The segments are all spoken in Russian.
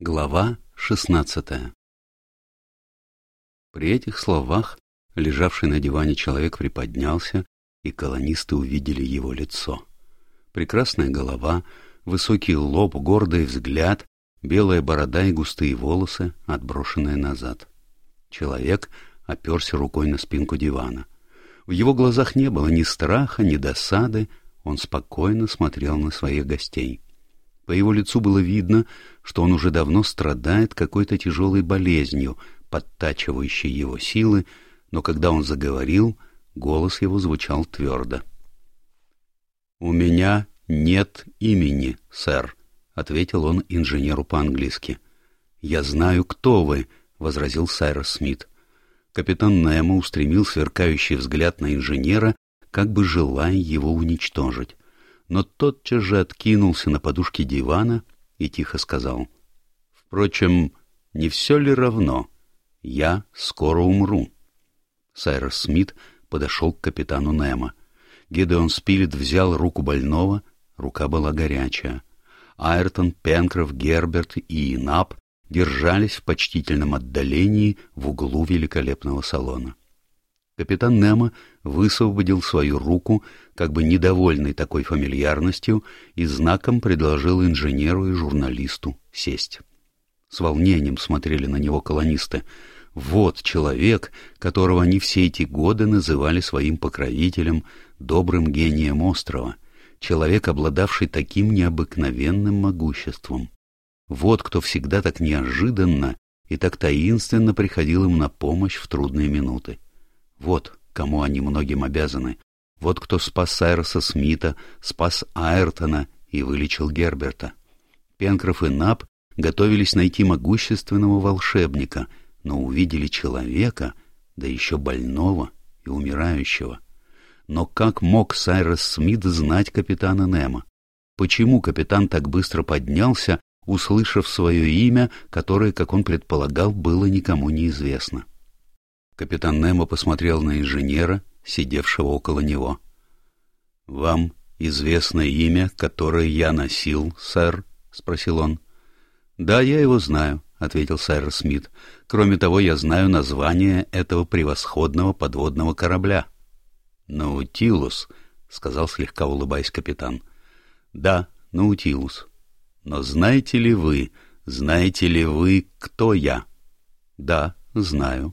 Глава шестнадцатая При этих словах лежавший на диване человек приподнялся, и колонисты увидели его лицо. Прекрасная голова, высокий лоб, гордый взгляд, белая борода и густые волосы, отброшенные назад. Человек оперся рукой на спинку дивана. В его глазах не было ни страха, ни досады, он спокойно смотрел на своих гостей. По его лицу было видно, что он уже давно страдает какой-то тяжелой болезнью, подтачивающей его силы, но когда он заговорил, голос его звучал твердо. «У меня нет имени, сэр», — ответил он инженеру по-английски. «Я знаю, кто вы», — возразил Сайрос Смит. Капитан Немо устремил сверкающий взгляд на инженера, как бы желая его уничтожить но тотчас же откинулся на подушке дивана и тихо сказал. «Впрочем, не все ли равно? Я скоро умру». Сайрос Смит подошел к капитану Немо. Гидеон Спилет взял руку больного, рука была горячая. Айртон, Пенкроф, Герберт и Инап держались в почтительном отдалении в углу великолепного салона. Капитан Немо высвободил свою руку, как бы недовольный такой фамильярностью, и знаком предложил инженеру и журналисту сесть. С волнением смотрели на него колонисты. Вот человек, которого они все эти годы называли своим покровителем, добрым гением острова, человек, обладавший таким необыкновенным могуществом. Вот кто всегда так неожиданно и так таинственно приходил им на помощь в трудные минуты. Вот кому они многим обязаны. Вот кто спас Сайроса Смита, спас Айртона и вылечил Герберта. Пенкроф и Нап готовились найти могущественного волшебника, но увидели человека, да еще больного и умирающего. Но как мог Сайрос Смит знать капитана Немо? Почему капитан так быстро поднялся, услышав свое имя, которое, как он предполагал, было никому неизвестно? — Капитан Немо посмотрел на инженера, сидевшего около него. — Вам известно имя, которое я носил, сэр? — спросил он. — Да, я его знаю, — ответил сэр Смит. — Кроме того, я знаю название этого превосходного подводного корабля. — Наутилус, — сказал слегка улыбаясь капитан. — Да, Наутилус. Но знаете ли вы, знаете ли вы, кто я? — Да, знаю.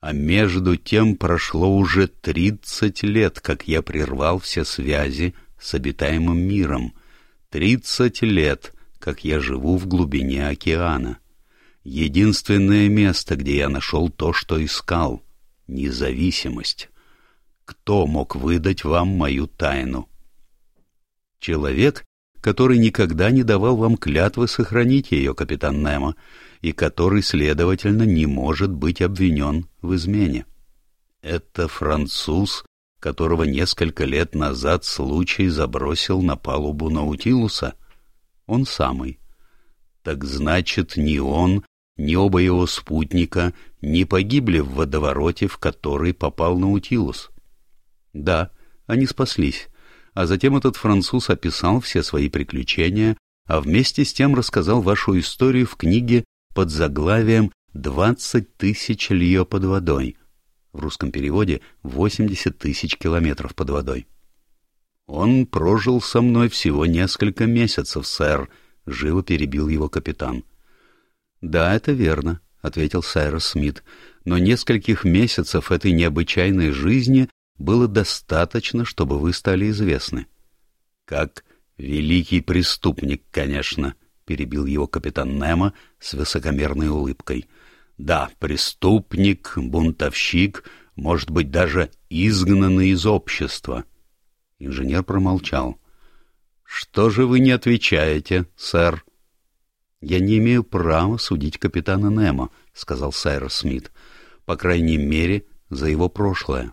А между тем прошло уже тридцать лет, как я прервал все связи с обитаемым миром. Тридцать лет, как я живу в глубине океана. Единственное место, где я нашел то, что искал — независимость. Кто мог выдать вам мою тайну? Человек, который никогда не давал вам клятвы сохранить ее, капитан Немо, и который, следовательно, не может быть обвинен в измене. Это француз, которого несколько лет назад случай забросил на палубу Наутилуса? Он самый. Так значит, ни он, ни оба его спутника не погибли в водовороте, в который попал Наутилус. Да, они спаслись, а затем этот француз описал все свои приключения, а вместе с тем рассказал вашу историю в книге под заглавием «Двадцать тысяч лье под водой». В русском переводе «восемьдесят тысяч километров под водой». «Он прожил со мной всего несколько месяцев, сэр», — живо перебил его капитан. «Да, это верно», — ответил Сайрос Смит, «но нескольких месяцев этой необычайной жизни было достаточно, чтобы вы стали известны». «Как великий преступник, конечно», перебил его капитан Немо с высокомерной улыбкой. Да, преступник, бунтовщик, может быть, даже изгнанный из общества. Инженер промолчал. Что же вы не отвечаете, сэр? Я не имею права судить капитана Немо, сказал Сайрос Смит. По крайней мере, за его прошлое.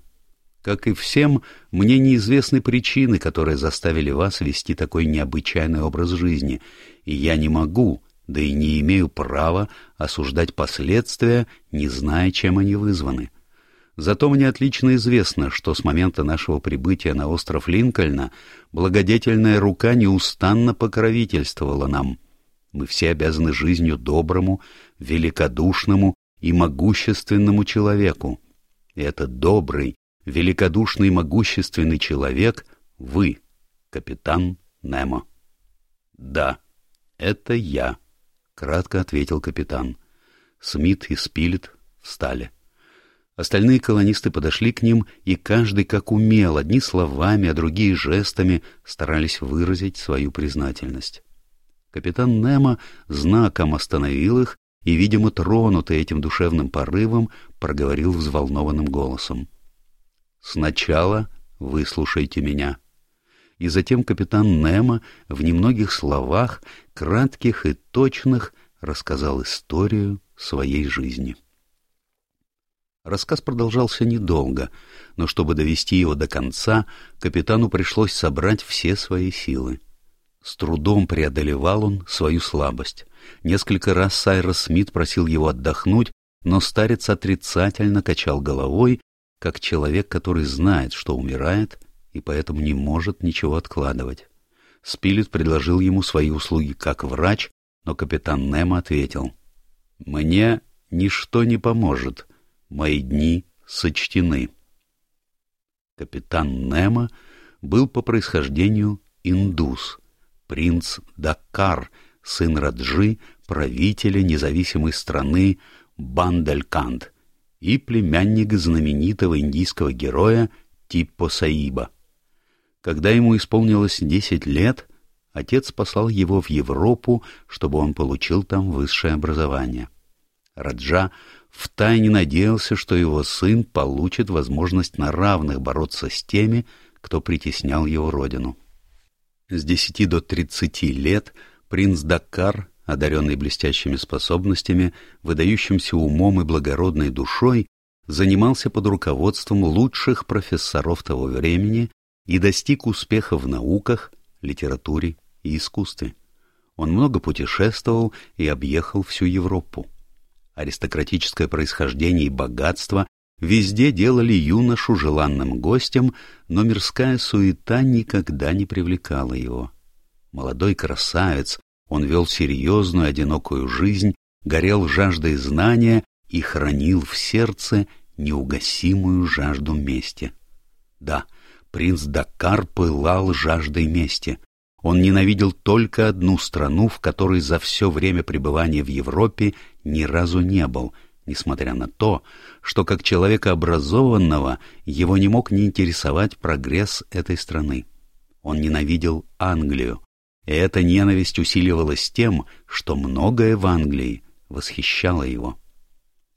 Как и всем, мне неизвестны причины, которые заставили вас вести такой необычайный образ жизни, и я не могу, да и не имею права осуждать последствия, не зная, чем они вызваны. Зато мне отлично известно, что с момента нашего прибытия на остров Линкольна благодетельная рука неустанно покровительствовала нам. Мы все обязаны жизнью доброму, великодушному и могущественному человеку. И этот добрый, великодушный могущественный человек — вы, капитан Немо. — Да, это я, — кратко ответил капитан. Смит и Спилет встали. Остальные колонисты подошли к ним, и каждый как умел, одни словами, а другие жестами старались выразить свою признательность. Капитан Немо знаком остановил их и, видимо, тронутый этим душевным порывом, проговорил взволнованным голосом. «Сначала выслушайте меня». И затем капитан Немо в немногих словах, кратких и точных, рассказал историю своей жизни. Рассказ продолжался недолго, но чтобы довести его до конца, капитану пришлось собрать все свои силы. С трудом преодолевал он свою слабость. Несколько раз Сайрос Смит просил его отдохнуть, но старец отрицательно качал головой, как человек, который знает, что умирает, и поэтому не может ничего откладывать. Спилет предложил ему свои услуги как врач, но капитан Немо ответил, «Мне ничто не поможет, мои дни сочтены». Капитан Немо был по происхождению индус — принц Даккар, сын Раджи, правителя независимой страны Бандельканд и племянник знаменитого индийского героя Типпо Саиба. Когда ему исполнилось десять лет, отец послал его в Европу, чтобы он получил там высшее образование. Раджа втайне надеялся, что его сын получит возможность на равных бороться с теми, кто притеснял его родину. С десяти до тридцати лет принц Даккар, одаренный блестящими способностями, выдающимся умом и благородной душой, занимался под руководством лучших профессоров того времени и достиг успеха в науках, литературе и искусстве. Он много путешествовал и объехал всю Европу. Аристократическое происхождение и богатство Везде делали юношу желанным гостем, но мирская суета никогда не привлекала его. Молодой красавец, он вел серьезную одинокую жизнь, горел жаждой знания и хранил в сердце неугасимую жажду мести. Да, принц Дакар пылал жаждой мести. Он ненавидел только одну страну, в которой за все время пребывания в Европе ни разу не был — несмотря на то, что как человека образованного его не мог не интересовать прогресс этой страны. Он ненавидел Англию, и эта ненависть усиливалась тем, что многое в Англии восхищало его.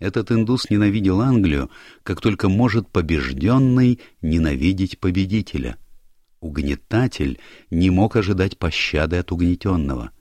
Этот индус ненавидел Англию, как только может побежденный ненавидеть победителя. Угнетатель не мог ожидать пощады от угнетенного —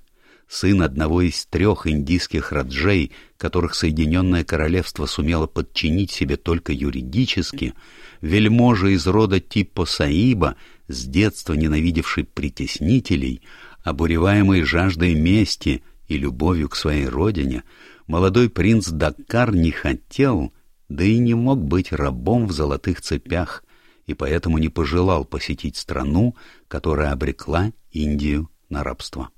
сын одного из трех индийских раджей, которых Соединенное Королевство сумело подчинить себе только юридически, вельможа из рода Типпо Саиба, с детства ненавидевший притеснителей, обуреваемый жаждой мести и любовью к своей родине, молодой принц Даккар не хотел, да и не мог быть рабом в золотых цепях, и поэтому не пожелал посетить страну, которая обрекла Индию на рабство.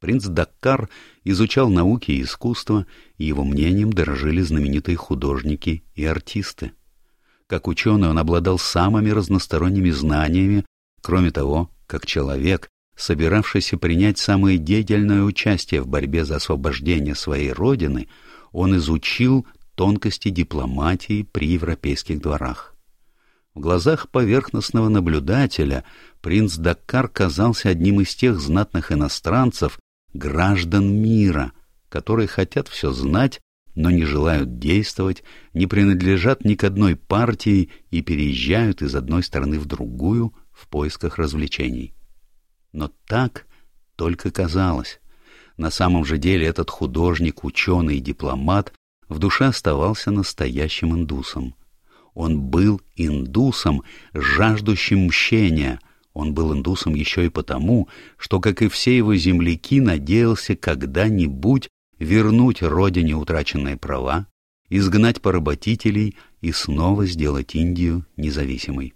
Принц Даккар изучал науки и искусство, и его мнением дорожили знаменитые художники и артисты. Как ученый он обладал самыми разносторонними знаниями, кроме того, как человек, собиравшийся принять самое деятельное участие в борьбе за освобождение своей родины, он изучил тонкости дипломатии при европейских дворах. В глазах поверхностного наблюдателя принц Даккар казался одним из тех знатных иностранцев, граждан мира, которые хотят все знать, но не желают действовать, не принадлежат ни к одной партии и переезжают из одной страны в другую в поисках развлечений. Но так только казалось. На самом же деле этот художник, ученый и дипломат в душе оставался настоящим индусом. Он был индусом, жаждущим мщения — он был индусом еще и потому, что, как и все его земляки, надеялся когда-нибудь вернуть родине утраченные права, изгнать поработителей и снова сделать Индию независимой.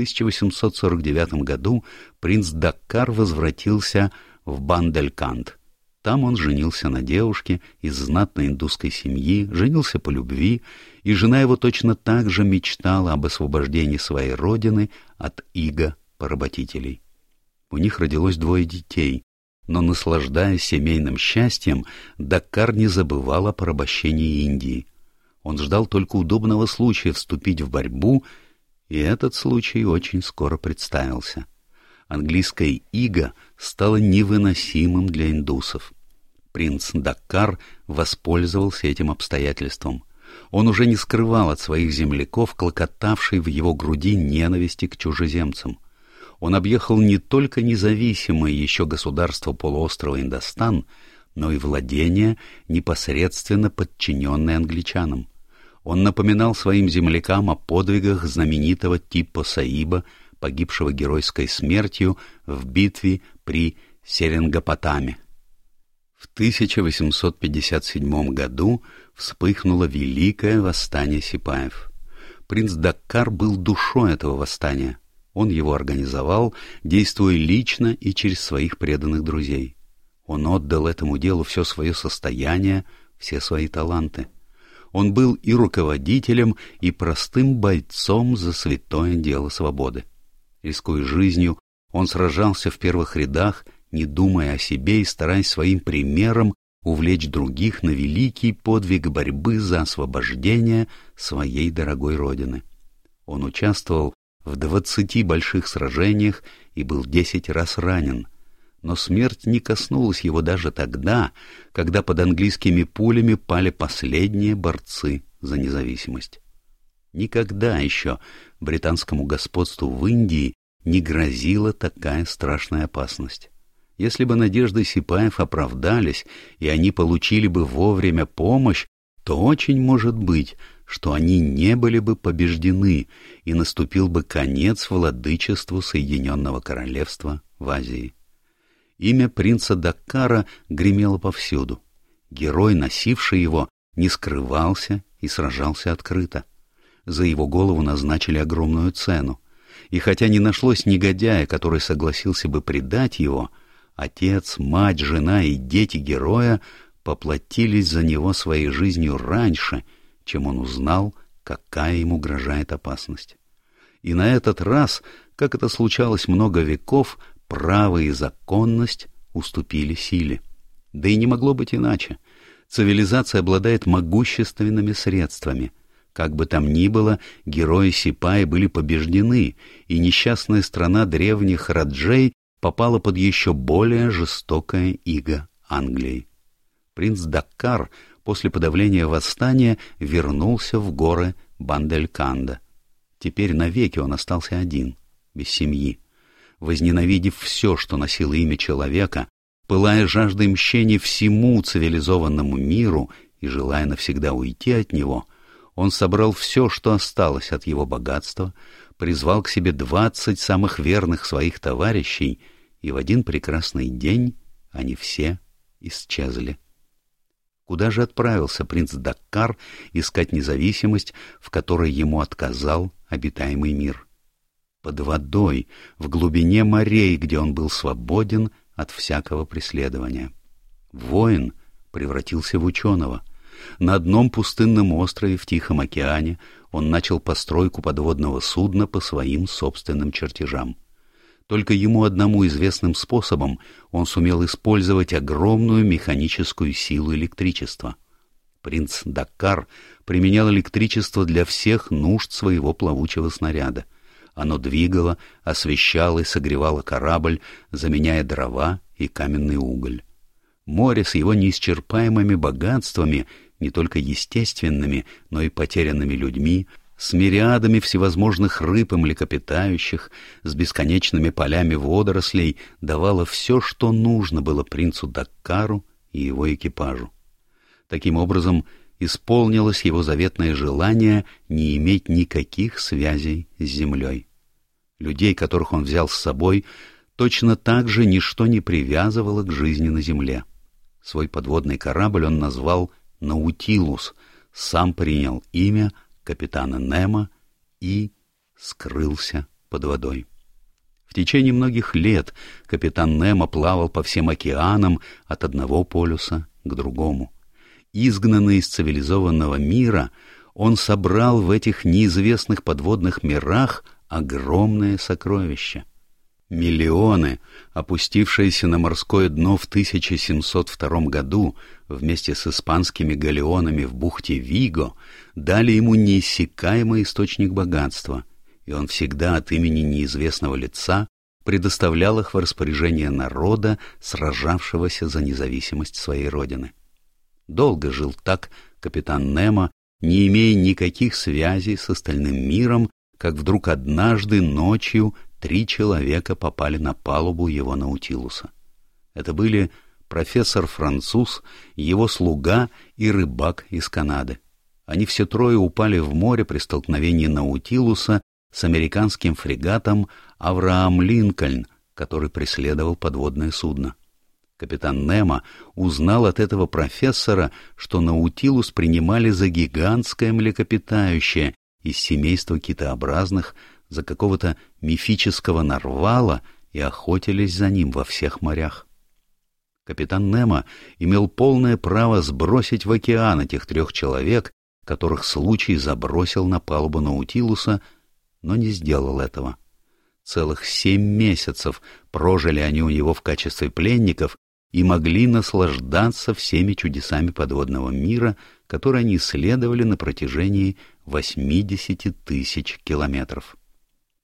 В 1849 году принц Даккар возвратился в Банделькант. Там он женился на девушке из знатной индусской семьи, женился по любви, и жена его точно так же мечтала об освобождении своей родины от иго-поработителей. У них родилось двое детей, но, наслаждаясь семейным счастьем, Даккар не забывал о порабощении Индии. Он ждал только удобного случая вступить в борьбу, и этот случай очень скоро представился английское иго стало невыносимым для индусов. Принц Даккар воспользовался этим обстоятельством. Он уже не скрывал от своих земляков клокотавшей в его груди ненависти к чужеземцам. Он объехал не только независимое еще государство полуострова Индостан, но и владения, непосредственно подчиненные англичанам. Он напоминал своим землякам о подвигах знаменитого Типпо Саиба, погибшего геройской смертью в битве при Серенгопотаме. В 1857 году вспыхнуло великое восстание Сипаев. Принц Даккар был душой этого восстания. Он его организовал, действуя лично и через своих преданных друзей. Он отдал этому делу все свое состояние, все свои таланты. Он был и руководителем, и простым бойцом за святое дело свободы. Рискуя жизнью, он сражался в первых рядах, не думая о себе и стараясь своим примером увлечь других на великий подвиг борьбы за освобождение своей дорогой родины. Он участвовал в двадцати больших сражениях и был десять раз ранен, но смерть не коснулась его даже тогда, когда под английскими пулями пали последние борцы за независимость. Никогда еще британскому господству в Индии не грозила такая страшная опасность. Если бы надежды Сипаев оправдались, и они получили бы вовремя помощь, то очень может быть, что они не были бы побеждены, и наступил бы конец владычеству Соединенного Королевства в Азии. Имя принца Даккара гремело повсюду. Герой, носивший его, не скрывался и сражался открыто за его голову назначили огромную цену. И хотя не нашлось негодяя, который согласился бы предать его, отец, мать, жена и дети героя поплатились за него своей жизнью раньше, чем он узнал, какая ему угрожает опасность. И на этот раз, как это случалось много веков, право и законность уступили силе. Да и не могло быть иначе. Цивилизация обладает могущественными средствами — как бы там ни было, герои Сипаи были побеждены, и несчастная страна древних Раджей попала под еще более жестокое иго Англии. Принц Даккар после подавления восстания вернулся в горы Бандельканда. Теперь навеки он остался один, без семьи. Возненавидев все, что носило имя человека, пылая жаждой мщения всему цивилизованному миру и желая навсегда уйти от него — он собрал все, что осталось от его богатства, призвал к себе двадцать самых верных своих товарищей, и в один прекрасный день они все исчезли. Куда же отправился принц Даккар искать независимость, в которой ему отказал обитаемый мир? Под водой, в глубине морей, где он был свободен от всякого преследования. Воин превратился в ученого — на одном пустынном острове в Тихом океане он начал постройку подводного судна по своим собственным чертежам. Только ему одному известным способом он сумел использовать огромную механическую силу электричества. Принц Даккар применял электричество для всех нужд своего плавучего снаряда. Оно двигало, освещало и согревало корабль, заменяя дрова и каменный уголь. Море с его неисчерпаемыми богатствами не только естественными, но и потерянными людьми, с мириадами всевозможных рыб и млекопитающих, с бесконечными полями водорослей, давало все, что нужно было принцу Даккару и его экипажу. Таким образом, исполнилось его заветное желание не иметь никаких связей с землей. Людей, которых он взял с собой, точно так же ничто не привязывало к жизни на земле. Свой подводный корабль он назвал Наутилус сам принял имя капитана Немо и скрылся под водой. В течение многих лет капитан Немо плавал по всем океанам от одного полюса к другому. Изгнанный из цивилизованного мира, он собрал в этих неизвестных подводных мирах огромное сокровище. Миллионы, опустившиеся на морское дно в 1702 году вместе с испанскими галеонами в бухте Виго, дали ему неиссякаемый источник богатства, и он всегда от имени неизвестного лица предоставлял их в распоряжение народа, сражавшегося за независимость своей родины. Долго жил так капитан Немо, не имея никаких связей с остальным миром, как вдруг однажды ночью три человека попали на палубу его Наутилуса. Это были профессор-француз, его слуга и рыбак из Канады. Они все трое упали в море при столкновении Наутилуса с американским фрегатом Авраам Линкольн, который преследовал подводное судно. Капитан Немо узнал от этого профессора, что Наутилус принимали за гигантское млекопитающее из семейства китообразных, за какого-то мифического нарвала и охотились за ним во всех морях. Капитан Немо имел полное право сбросить в океан этих трех человек, которых случай забросил на палубу Наутилуса, но не сделал этого. Целых семь месяцев прожили они у него в качестве пленников и могли наслаждаться всеми чудесами подводного мира, которые они исследовали на протяжении 80 тысяч километров.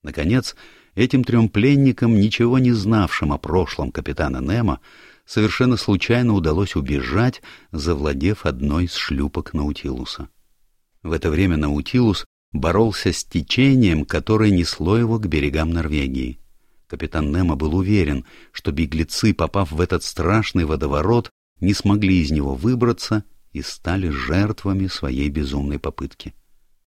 Наконец, этим трем пленникам, ничего не знавшим о прошлом капитана Немо, совершенно случайно удалось убежать, завладев одной из шлюпок Наутилуса. В это время Наутилус боролся с течением, которое несло его к берегам Норвегии. Капитан Немо был уверен, что беглецы, попав в этот страшный водоворот, не смогли из него выбраться и стали жертвами своей безумной попытки.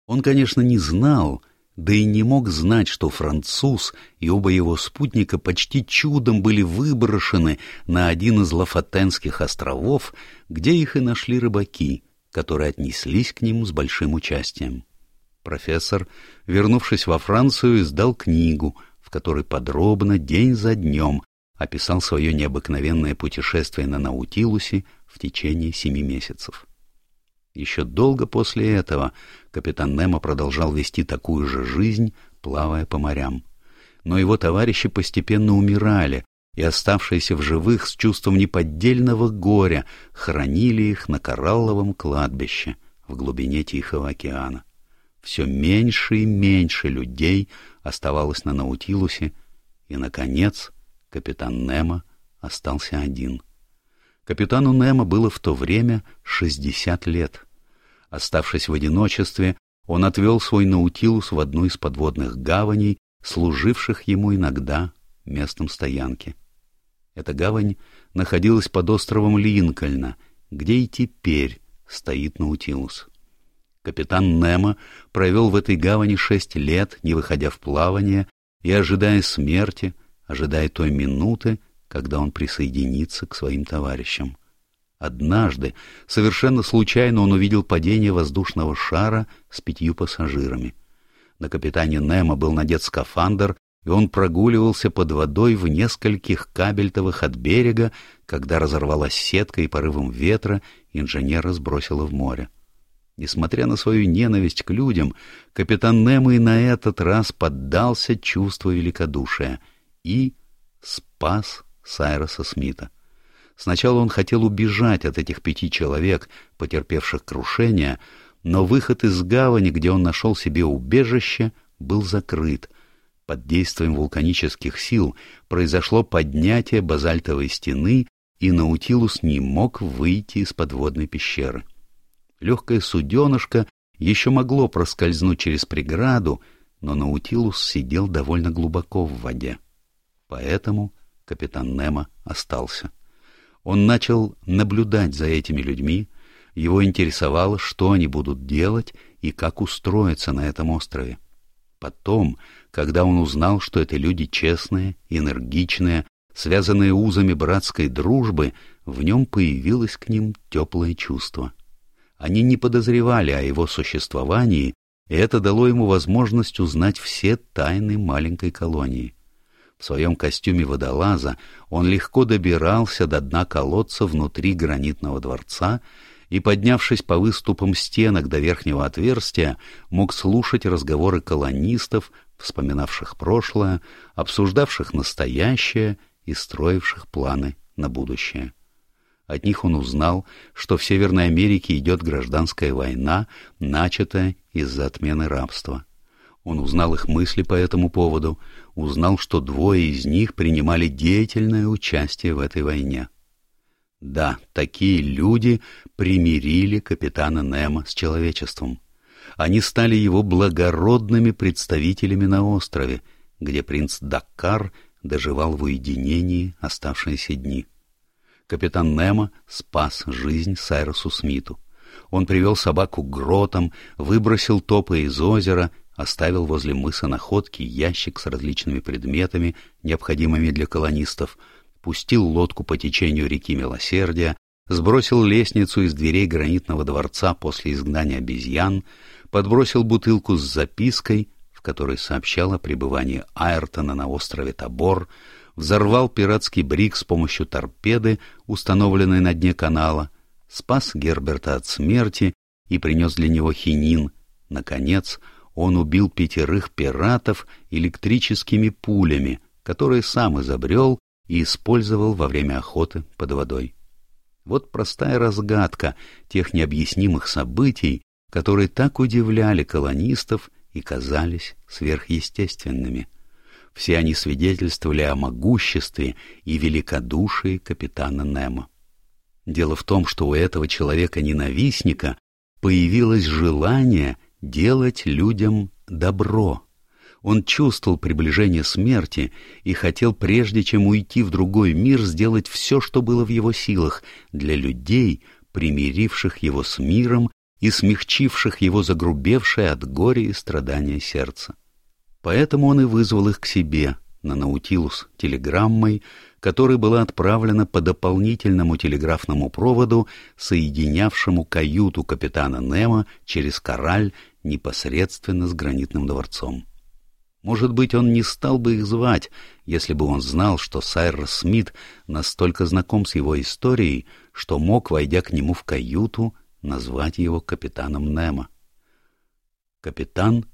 Он, конечно, не знал, да и не мог знать, что француз и оба его спутника почти чудом были выброшены на один из Лафатенских островов, где их и нашли рыбаки, которые отнеслись к ним с большим участием. Профессор, вернувшись во Францию, издал книгу, в которой подробно, день за днем, описал свое необыкновенное путешествие на Наутилусе в течение семи месяцев. Еще долго после этого капитан Немо продолжал вести такую же жизнь, плавая по морям. Но его товарищи постепенно умирали, и оставшиеся в живых с чувством неподдельного горя хранили их на коралловом кладбище в глубине Тихого океана. Все меньше и меньше людей оставалось на Наутилусе, и, наконец, капитан Немо остался один — Капитану Немо было в то время шестьдесят лет. Оставшись в одиночестве, он отвел свой Наутилус в одну из подводных гаваней, служивших ему иногда местом стоянки. Эта гавань находилась под островом Линкольна, где и теперь стоит Наутилус. Капитан Немо провел в этой гавани шесть лет, не выходя в плавание и ожидая смерти, ожидая той минуты, когда он присоединится к своим товарищам. Однажды, совершенно случайно, он увидел падение воздушного шара с пятью пассажирами. На капитане Немо был надет скафандр, и он прогуливался под водой в нескольких кабельтовых от берега, когда разорвалась сетка и порывом ветра инженера сбросило в море. Несмотря на свою ненависть к людям, капитан Немо и на этот раз поддался чувству великодушия и спас Сайроса Смита. Сначала он хотел убежать от этих пяти человек, потерпевших крушение, но выход из гавани, где он нашел себе убежище, был закрыт. Под действием вулканических сил произошло поднятие базальтовой стены, и Наутилус не мог выйти из подводной пещеры. Легкое суденышко еще могло проскользнуть через преграду, но Наутилус сидел довольно глубоко в воде. Поэтому капитан Немо остался. Он начал наблюдать за этими людьми, его интересовало, что они будут делать и как устроиться на этом острове. Потом, когда он узнал, что это люди честные, энергичные, связанные узами братской дружбы, в нем появилось к ним теплое чувство. Они не подозревали о его существовании, и это дало ему возможность узнать все тайны маленькой колонии. В своем костюме водолаза он легко добирался до дна колодца внутри гранитного дворца и, поднявшись по выступам стенок до верхнего отверстия, мог слушать разговоры колонистов, вспоминавших прошлое, обсуждавших настоящее и строивших планы на будущее. От них он узнал, что в Северной Америке идет гражданская война, начатая из-за отмены рабства. Он узнал их мысли по этому поводу, узнал, что двое из них принимали деятельное участие в этой войне. Да, такие люди примирили капитана Немо с человечеством. Они стали его благородными представителями на острове, где принц Даккар доживал в уединении оставшиеся дни. Капитан Немо спас жизнь Сайрусу Смиту. Он привел собаку к гротам, выбросил топы из озера, оставил возле мыса находки ящик с различными предметами, необходимыми для колонистов, пустил лодку по течению реки Милосердия, сбросил лестницу из дверей гранитного дворца после изгнания обезьян, подбросил бутылку с запиской, в которой сообщал о пребывании Айртона на острове Табор, взорвал пиратский брик с помощью торпеды, установленной на дне канала, спас Герберта от смерти и принес для него хинин. Наконец, он убил пятерых пиратов электрическими пулями, которые сам изобрел и использовал во время охоты под водой. Вот простая разгадка тех необъяснимых событий, которые так удивляли колонистов и казались сверхъестественными. Все они свидетельствовали о могуществе и великодушии капитана Немо. Дело в том, что у этого человека-ненавистника появилось желание делать людям добро. Он чувствовал приближение смерти и хотел, прежде чем уйти в другой мир, сделать все, что было в его силах для людей, примиривших его с миром и смягчивших его загрубевшее от горя и страдания сердце. Поэтому он и вызвал их к себе на Наутилус телеграммой, которая была отправлена по дополнительному телеграфному проводу, соединявшему каюту капитана Немо через Кораль непосредственно с гранитным дворцом. Может быть, он не стал бы их звать, если бы он знал, что Сайрос Смит настолько знаком с его историей, что мог, войдя к нему в каюту, назвать его капитаном Немо. Капитан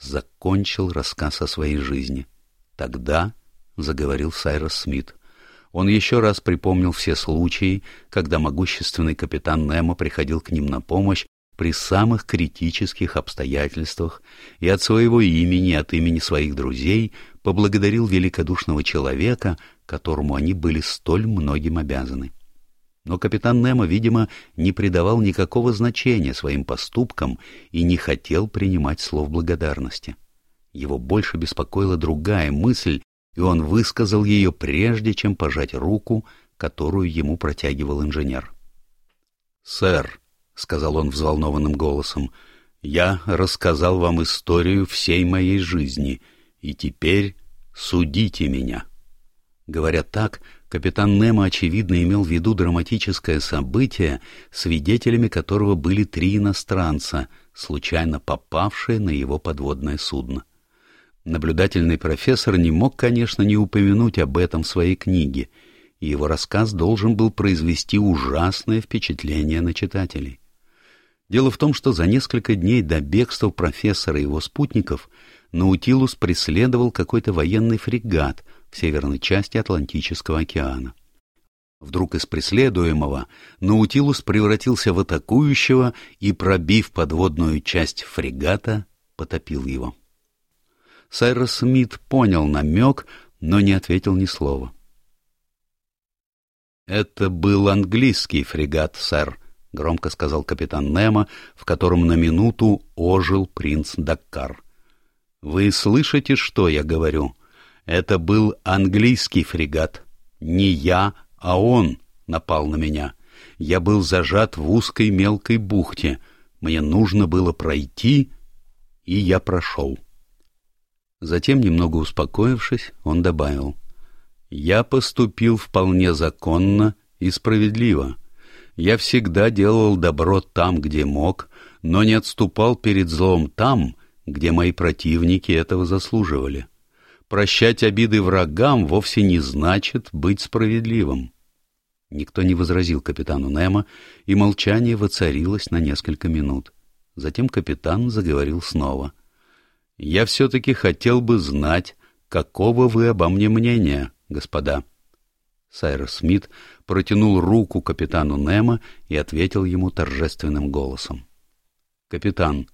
закончил рассказ о своей жизни. Тогда заговорил Сайрос Смит. Он еще раз припомнил все случаи, когда могущественный капитан Немо приходил к ним на помощь при самых критических обстоятельствах и от своего имени, от имени своих друзей поблагодарил великодушного человека, которому они были столь многим обязаны. Но капитан Немо, видимо, не придавал никакого значения своим поступкам и не хотел принимать слов благодарности. Его больше беспокоила другая мысль, и он высказал ее прежде, чем пожать руку, которую ему протягивал инженер. «Сэр», — сказал он взволнованным голосом, — «я рассказал вам историю всей моей жизни, и теперь судите меня». Говоря так, капитан Немо, очевидно, имел в виду драматическое событие, свидетелями которого были три иностранца, случайно попавшие на его подводное судно. Наблюдательный профессор не мог, конечно, не упомянуть об этом в своей книге, и его рассказ должен был произвести ужасное впечатление на читателей. Дело в том, что за несколько дней до бегства профессора и его спутников Наутилус преследовал какой-то военный фрегат в северной части Атлантического океана. Вдруг из преследуемого Наутилус превратился в атакующего и, пробив подводную часть фрегата, потопил его. Сайрос Смит понял намек, но не ответил ни слова. «Это был английский фрегат, сэр», — громко сказал капитан Немо, в котором на минуту ожил принц Даккар. «Вы слышите, что я говорю? Это был английский фрегат. Не я, а он напал на меня. Я был зажат в узкой мелкой бухте. Мне нужно было пройти, и я прошел». Затем, немного успокоившись, он добавил. «Я поступил вполне законно и справедливо». Я всегда делал добро там, где мог, но не отступал перед злом там, где мои противники этого заслуживали. Прощать обиды врагам вовсе не значит быть справедливым. Никто не возразил капитану Немо, и молчание воцарилось на несколько минут. Затем капитан заговорил снова. — Я все-таки хотел бы знать, какого вы обо мне мнения, господа. Сайрос Смит протянул руку капитану Немо и ответил ему торжественным голосом. — Капитан,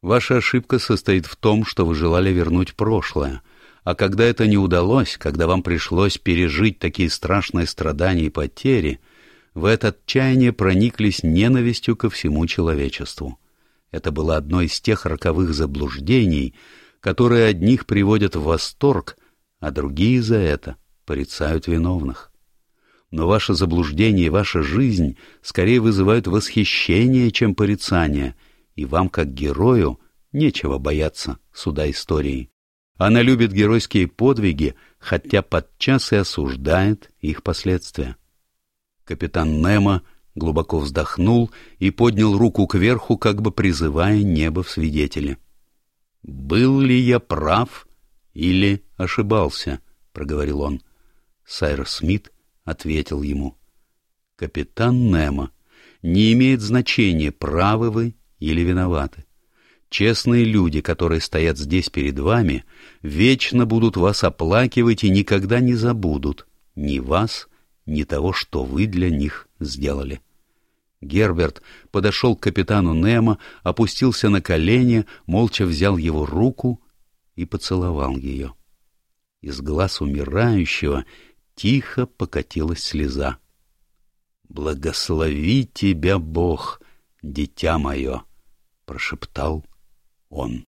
ваша ошибка состоит в том, что вы желали вернуть прошлое — а когда это не удалось, когда вам пришлось пережить такие страшные страдания и потери, в это отчаяние прониклись ненавистью ко всему человечеству. Это было одно из тех роковых заблуждений, которые одних приводят в восторг, а другие за это порицают виновных. Но ваше заблуждение и ваша жизнь скорее вызывают восхищение, чем порицание, и вам, как герою, нечего бояться суда истории. Она любит геройские подвиги, хотя подчас и осуждает их последствия. Капитан Немо глубоко вздохнул и поднял руку кверху, как бы призывая небо в свидетели. «Был ли я прав или ошибался?» — проговорил он. Сайрос Смит ответил ему. «Капитан Немо, не имеет значения, правы вы или виноваты. Честные люди, которые стоят здесь перед вами, вечно будут вас оплакивать и никогда не забудут ни вас, ни того, что вы для них сделали. Герберт подошел к капитану Немо, опустился на колени, молча взял его руку и поцеловал ее. Из глаз умирающего тихо покатилась слеза. «Благослови тебя, Бог, дитя мое!» — прошептал он.